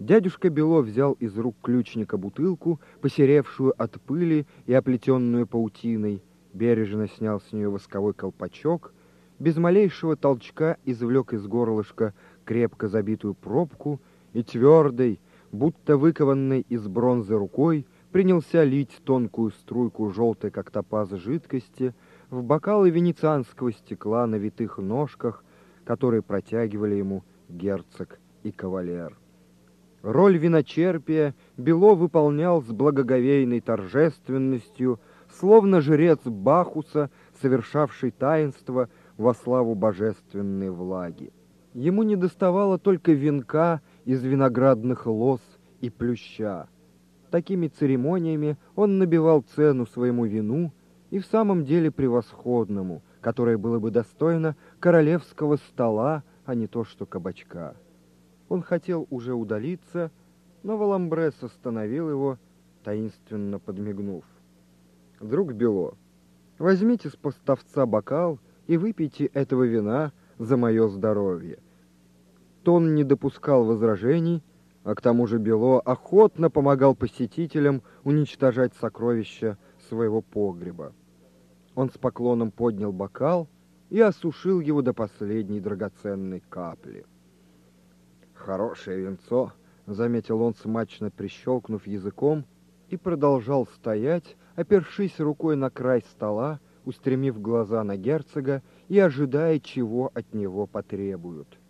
Дядюшка Бело взял из рук ключника бутылку, посеревшую от пыли и оплетенную паутиной, бережно снял с нее восковой колпачок, без малейшего толчка извлек из горлышка крепко забитую пробку и твердой, будто выкованной из бронзы рукой, принялся лить тонкую струйку желтой, как топаз, жидкости в бокалы венецианского стекла на витых ножках, которые протягивали ему герцог и кавалер. Роль виночерпия Бело выполнял с благоговейной торжественностью, словно жрец Бахуса, совершавший таинство во славу божественной влаги. Ему не доставало только венка из виноградных лоз и плюща. Такими церемониями он набивал цену своему вину и в самом деле превосходному, которое было бы достойно королевского стола, а не то что кабачка. Он хотел уже удалиться, но Валамбрес остановил его, таинственно подмигнув. «Друг Бело, возьмите с поставца бокал и выпейте этого вина за мое здоровье». Тон не допускал возражений, а к тому же Бело охотно помогал посетителям уничтожать сокровища своего погреба. Он с поклоном поднял бокал и осушил его до последней драгоценной капли. «Хорошее венцо», — заметил он, смачно прищелкнув языком, и продолжал стоять, опершись рукой на край стола, устремив глаза на герцога и ожидая, чего от него потребуют.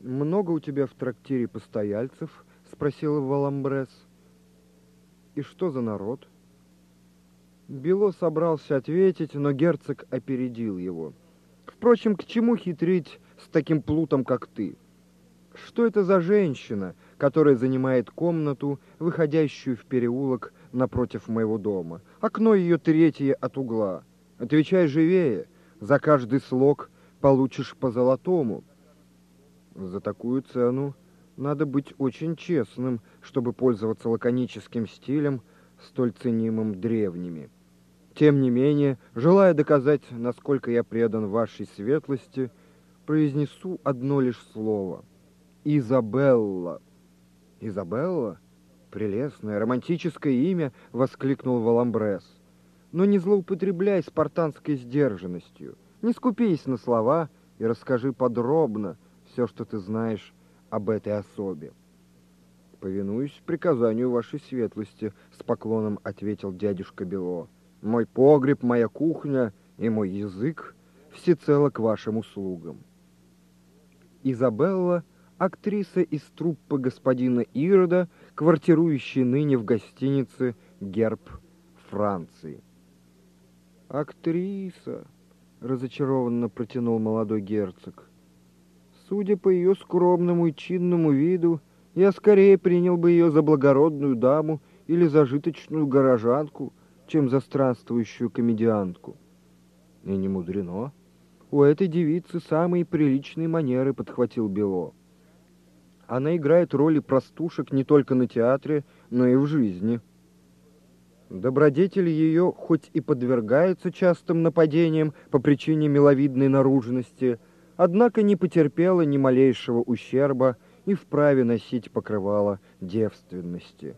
«Много у тебя в трактире постояльцев?» — спросил Валамбрес. «И что за народ?» Бело собрался ответить, но герцог опередил его. «Впрочем, к чему хитрить с таким плутом, как ты?» Что это за женщина, которая занимает комнату, выходящую в переулок напротив моего дома? Окно ее третье от угла. Отвечай живее, за каждый слог получишь по золотому. За такую цену надо быть очень честным, чтобы пользоваться лаконическим стилем, столь ценимым древними. Тем не менее, желая доказать, насколько я предан вашей светлости, произнесу одно лишь слово — Изабелла. Изабелла? Прелестное, романтическое имя, воскликнул Валамбрес. Но не злоупотребляй спартанской сдержанностью. Не скупись на слова и расскажи подробно все, что ты знаешь об этой особе. «Повинуюсь приказанию вашей светлости», — с поклоном ответил дядюшка Бело. «Мой погреб, моя кухня и мой язык всецело к вашим услугам». Изабелла актриса из труппы господина Ирода, квартирующей ныне в гостинице «Герб Франции». «Актриса», — разочарованно протянул молодой герцог. «Судя по ее скромному и чинному виду, я скорее принял бы ее за благородную даму или зажиточную горожанку, чем за странствующую комедиантку. И не мудрено. У этой девицы самые приличные манеры, подхватил Бело. Она играет роли простушек не только на театре, но и в жизни. Добродетель ее хоть и подвергается частым нападениям по причине миловидной наружности, однако не потерпела ни малейшего ущерба и вправе носить покрывало девственности.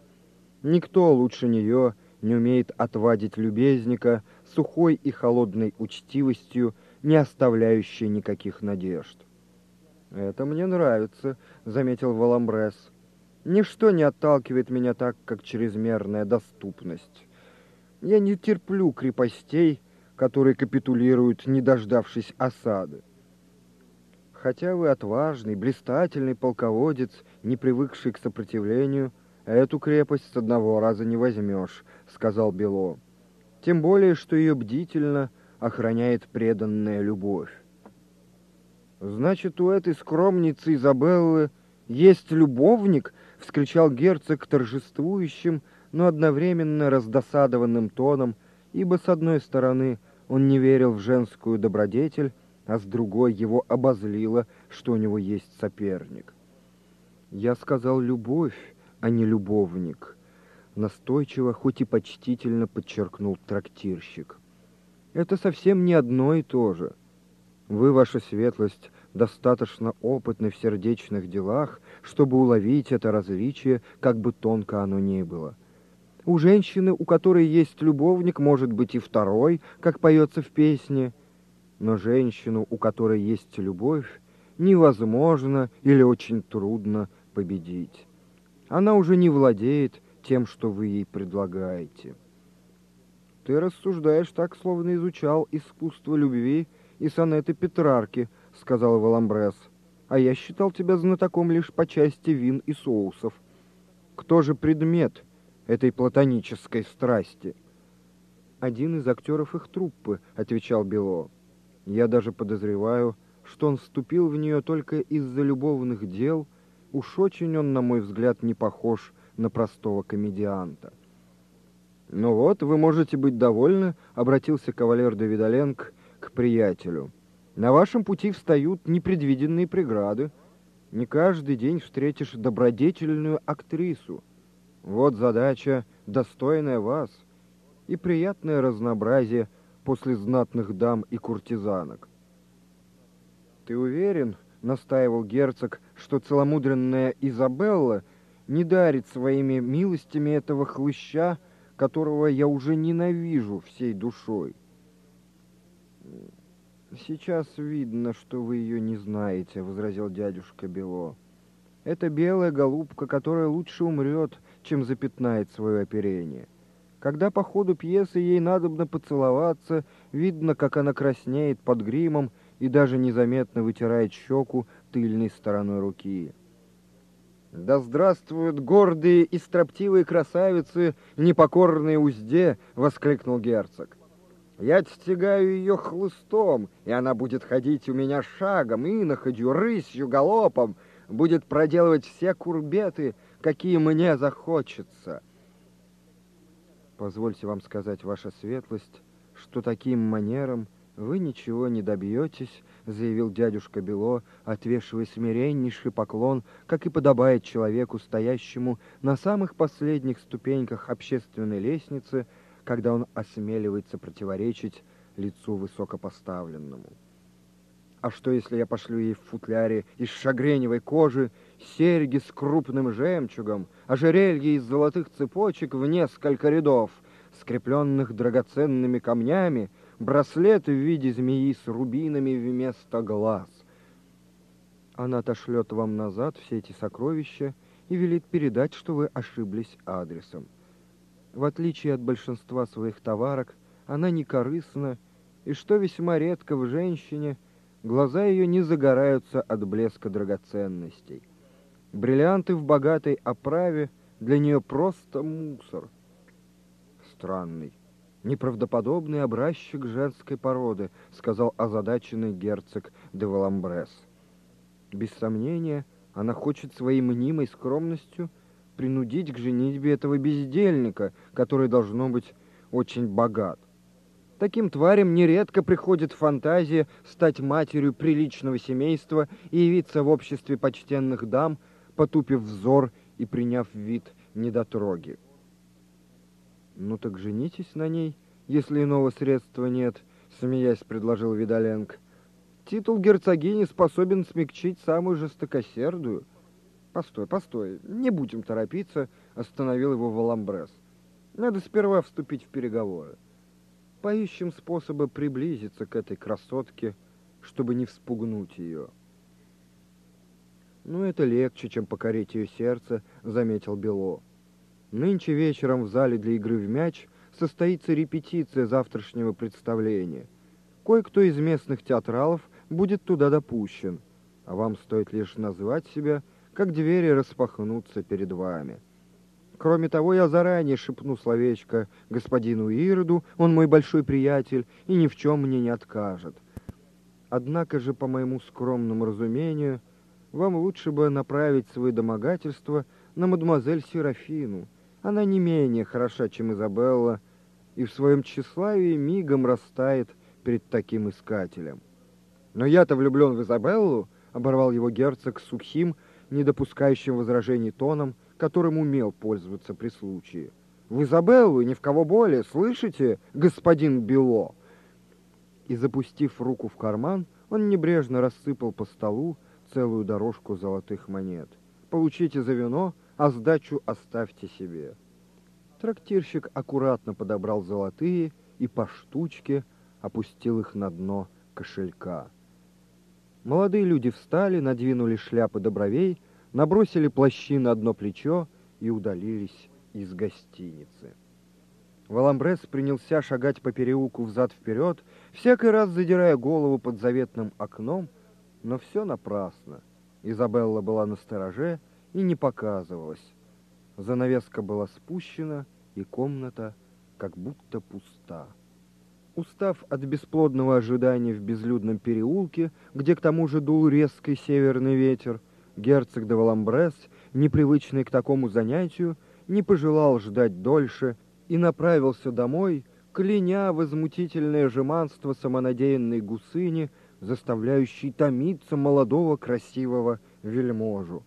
Никто лучше нее не умеет отвадить любезника сухой и холодной учтивостью, не оставляющей никаких надежд. «Это мне нравится», — заметил Валамбрес. «Ничто не отталкивает меня так, как чрезмерная доступность. Я не терплю крепостей, которые капитулируют, не дождавшись осады. Хотя вы отважный, блистательный полководец, не привыкший к сопротивлению, эту крепость с одного раза не возьмешь», — сказал Бело. «Тем более, что ее бдительно охраняет преданная любовь. «Значит, у этой скромницы Изабеллы есть любовник?» — вскричал герцог торжествующим, но одновременно раздосадованным тоном, ибо, с одной стороны, он не верил в женскую добродетель, а с другой его обозлило, что у него есть соперник. «Я сказал любовь, а не любовник», — настойчиво, хоть и почтительно подчеркнул трактирщик. «Это совсем не одно и то же». Вы, ваша светлость, достаточно опытны в сердечных делах, чтобы уловить это различие, как бы тонко оно ни было. У женщины, у которой есть любовник, может быть и второй, как поется в песне, но женщину, у которой есть любовь, невозможно или очень трудно победить. Она уже не владеет тем, что вы ей предлагаете. Ты рассуждаешь так, словно изучал искусство любви и сонеты Петрарки, сказал Валамбрес. А я считал тебя знатоком лишь по части вин и соусов. Кто же предмет этой платонической страсти? Один из актеров их труппы, отвечал Бело. Я даже подозреваю, что он вступил в нее только из-за любовных дел, уж очень он, на мой взгляд, не похож на простого комедианта. «Ну вот, вы можете быть довольны», — обратился кавалер Давидаленко к приятелю. «На вашем пути встают непредвиденные преграды. Не каждый день встретишь добродетельную актрису. Вот задача, достойная вас, и приятное разнообразие — после знатных дам и куртизанок. «Ты уверен, — настаивал герцог, — что целомудренная Изабелла не дарит своими милостями этого хлыща, которого я уже ненавижу всей душой?» «Сейчас видно, что вы ее не знаете», — возразил дядюшка Бело. «Это белая голубка, которая лучше умрет, чем запятнает свое оперение». Когда по ходу пьесы ей надобно поцеловаться, видно, как она краснеет под гримом и даже незаметно вытирает щеку тыльной стороной руки. «Да здравствуют гордые и строптивые красавицы, непокорные узде!» — воскликнул герцог. «Я стягаю ее хлыстом, и она будет ходить у меня шагом, иноходью, рысью, галопом, будет проделывать все курбеты, какие мне захочется». Позвольте вам сказать, ваша светлость, что таким манером вы ничего не добьетесь, заявил дядюшка Бело, отвешивая смиреннейший поклон, как и подобает человеку, стоящему на самых последних ступеньках общественной лестницы, когда он осмеливается противоречить лицу высокопоставленному. А что, если я пошлю ей в футляре из шагреневой кожи серьги с крупным жемчугом, ожерелье из золотых цепочек в несколько рядов, скрепленных драгоценными камнями, браслет в виде змеи с рубинами вместо глаз? Она отошлет вам назад все эти сокровища и велит передать, что вы ошиблись адресом. В отличие от большинства своих товарок, она не корыстна, и, что весьма редко в женщине – Глаза ее не загораются от блеска драгоценностей. Бриллианты в богатой оправе для нее просто мусор. Странный, неправдоподобный образчик женской породы, сказал озадаченный герцог де Валамбрес. Без сомнения, она хочет своей мнимой скромностью принудить к женитьбе этого бездельника, который должно быть очень богат. Таким тварям нередко приходит фантазия стать матерью приличного семейства и явиться в обществе почтенных дам, потупив взор и приняв вид недотроги. «Ну так женитесь на ней, если иного средства нет», — смеясь предложил Видаленко. «Титул герцогини способен смягчить самую жестокосердую». «Постой, постой, не будем торопиться», — остановил его Валамбрес. «Надо сперва вступить в переговоры». Поищем способы приблизиться к этой красотке, чтобы не вспугнуть ее. «Ну, это легче, чем покорить ее сердце», — заметил Бело. «Нынче вечером в зале для игры в мяч состоится репетиция завтрашнего представления. Кое-кто из местных театралов будет туда допущен, а вам стоит лишь назвать себя, как двери распахнутся перед вами». Кроме того, я заранее шепну словечко господину Ироду, он мой большой приятель и ни в чем мне не откажет. Однако же, по моему скромному разумению, вам лучше бы направить свои домогательства на мадемуазель Серафину. Она не менее хороша, чем Изабелла, и в своем тщеславии мигом растает перед таким искателем. Но я-то влюблен в Изабеллу, оборвал его герцог сухим, не допускающим возражений тоном, которым умел пользоваться при случае. В Изабеллу и ни в кого более, слышите, господин Бело? и, запустив руку в карман, он небрежно рассыпал по столу целую дорожку золотых монет. «Получите за вино, а сдачу оставьте себе». Трактирщик аккуратно подобрал золотые и по штучке опустил их на дно кошелька. Молодые люди встали, надвинули шляпы до бровей, набросили плащи на одно плечо и удалились из гостиницы. Валамбрес принялся шагать по переулку взад-вперед, всякий раз задирая голову под заветным окном, но все напрасно. Изабелла была на стороже и не показывалась. Занавеска была спущена, и комната как будто пуста. Устав от бесплодного ожидания в безлюдном переулке, где к тому же дул резкий северный ветер, герцог де Валамбрес, непривычный к такому занятию, не пожелал ждать дольше и направился домой, кляня возмутительное жеманство самонадеянной гусыни, заставляющей томиться молодого красивого вельможу.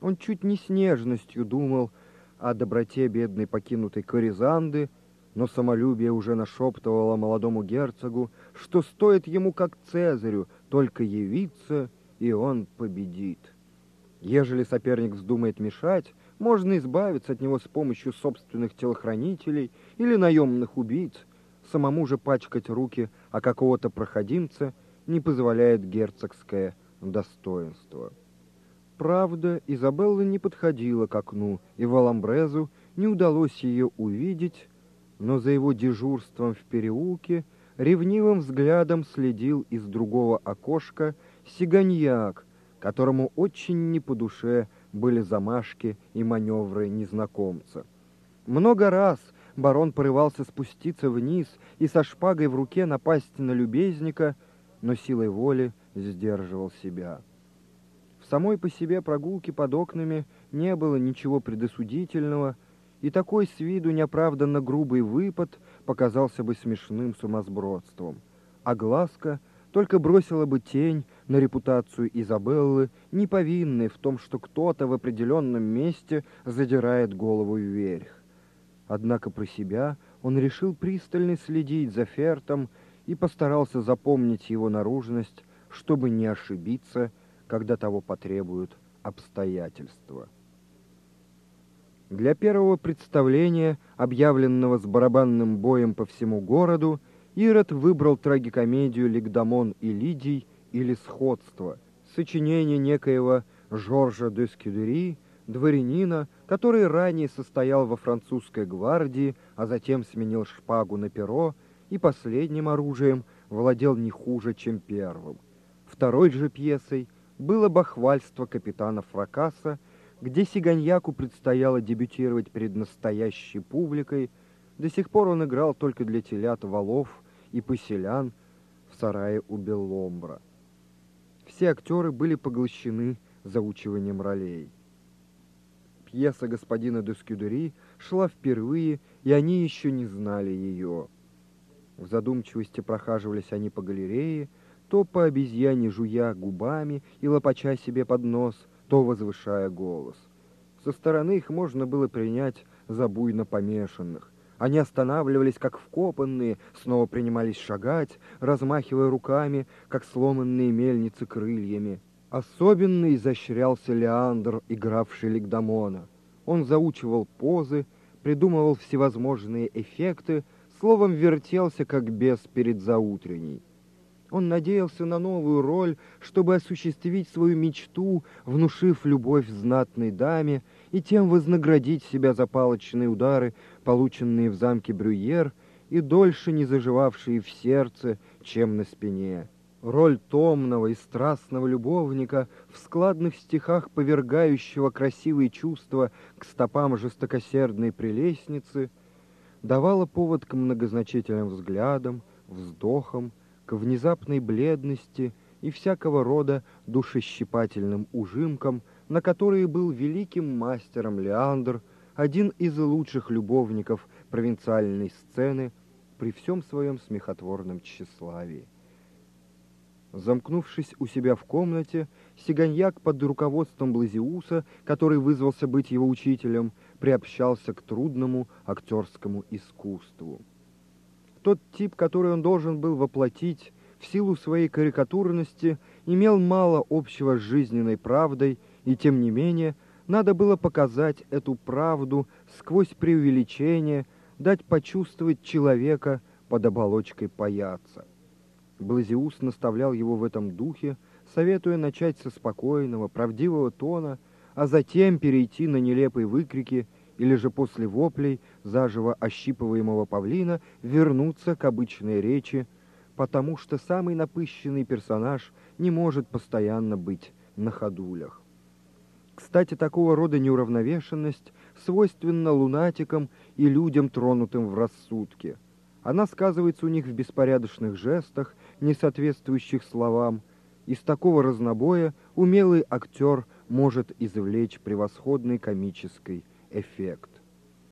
Он чуть не с нежностью думал о доброте бедной покинутой Коризанды, но самолюбие уже нашептывало молодому герцогу, что стоит ему, как Цезарю, только явиться, и он победит. Ежели соперник вздумает мешать, можно избавиться от него с помощью собственных телохранителей или наемных убийц. Самому же пачкать руки о какого-то проходимца не позволяет герцогское достоинство. Правда, Изабелла не подходила к окну, и Валамбрезу не удалось ее увидеть, но за его дежурством в переулке ревнивым взглядом следил из другого окошка сиганьяк, которому очень не по душе были замашки и маневры незнакомца. Много раз барон порывался спуститься вниз и со шпагой в руке напасть на любезника, но силой воли сдерживал себя. В самой по себе прогулке под окнами не было ничего предосудительного, и такой с виду неоправданно грубый выпад показался бы смешным сумасбродством. А глазка только бросила бы тень на репутацию Изабеллы, не повинной в том, что кто-то в определенном месте задирает голову вверх. Однако про себя он решил пристально следить за Фертом и постарался запомнить его наружность, чтобы не ошибиться, когда того потребуют обстоятельства. Для первого представления, объявленного с барабанным боем по всему городу, Ирод выбрал трагикомедию «Лигдамон и Лидий» или «Сходство», сочинение некоего Жоржа де Скюдери, дворянина, который ранее состоял во французской гвардии, а затем сменил шпагу на перо и последним оружием владел не хуже, чем первым. Второй же пьесой было бахвальство капитана Фракаса, где Сиганьяку предстояло дебютировать перед настоящей публикой. До сих пор он играл только для телят, валов и поселян в сарае у Белломбра. Все актеры были поглощены заучиванием ролей. Пьеса господина де Скюдери шла впервые, и они еще не знали ее. В задумчивости прохаживались они по галерее, то по обезьяне жуя губами и лопача себе под нос, то возвышая голос. Со стороны их можно было принять за буйно помешанных. Они останавливались, как вкопанные, снова принимались шагать, размахивая руками, как сломанные мельницы крыльями. Особенно изощрялся Леандр, игравший Лигдамона. Он заучивал позы, придумывал всевозможные эффекты, словом, вертелся, как бес перед заутренней. Он надеялся на новую роль, чтобы осуществить свою мечту, внушив любовь знатной даме и тем вознаградить себя за палочные удары, полученные в замке Брюер и дольше не заживавшие в сердце, чем на спине. Роль томного и страстного любовника в складных стихах, повергающего красивые чувства к стопам жестокосердной прелестницы, давала повод к многозначительным взглядам, вздохам, к внезапной бледности и всякого рода душещипательным ужимкам, на которые был великим мастером Леандр, один из лучших любовников провинциальной сцены при всем своем смехотворном тщеславии. Замкнувшись у себя в комнате, Сиганьяк под руководством Блазиуса, который вызвался быть его учителем, приобщался к трудному актерскому искусству. Тот тип, который он должен был воплотить, в силу своей карикатурности, имел мало общего с жизненной правдой, и тем не менее надо было показать эту правду сквозь преувеличение, дать почувствовать человека под оболочкой паяца. Блазиус наставлял его в этом духе, советуя начать со спокойного, правдивого тона, а затем перейти на нелепые выкрики или же после воплей заживо ощипываемого павлина вернуться к обычной речи, потому что самый напыщенный персонаж не может постоянно быть на ходулях. Кстати, такого рода неуравновешенность свойственна лунатикам и людям, тронутым в рассудке. Она сказывается у них в беспорядочных жестах, не соответствующих словам. Из такого разнобоя умелый актер может извлечь превосходный комический эффект.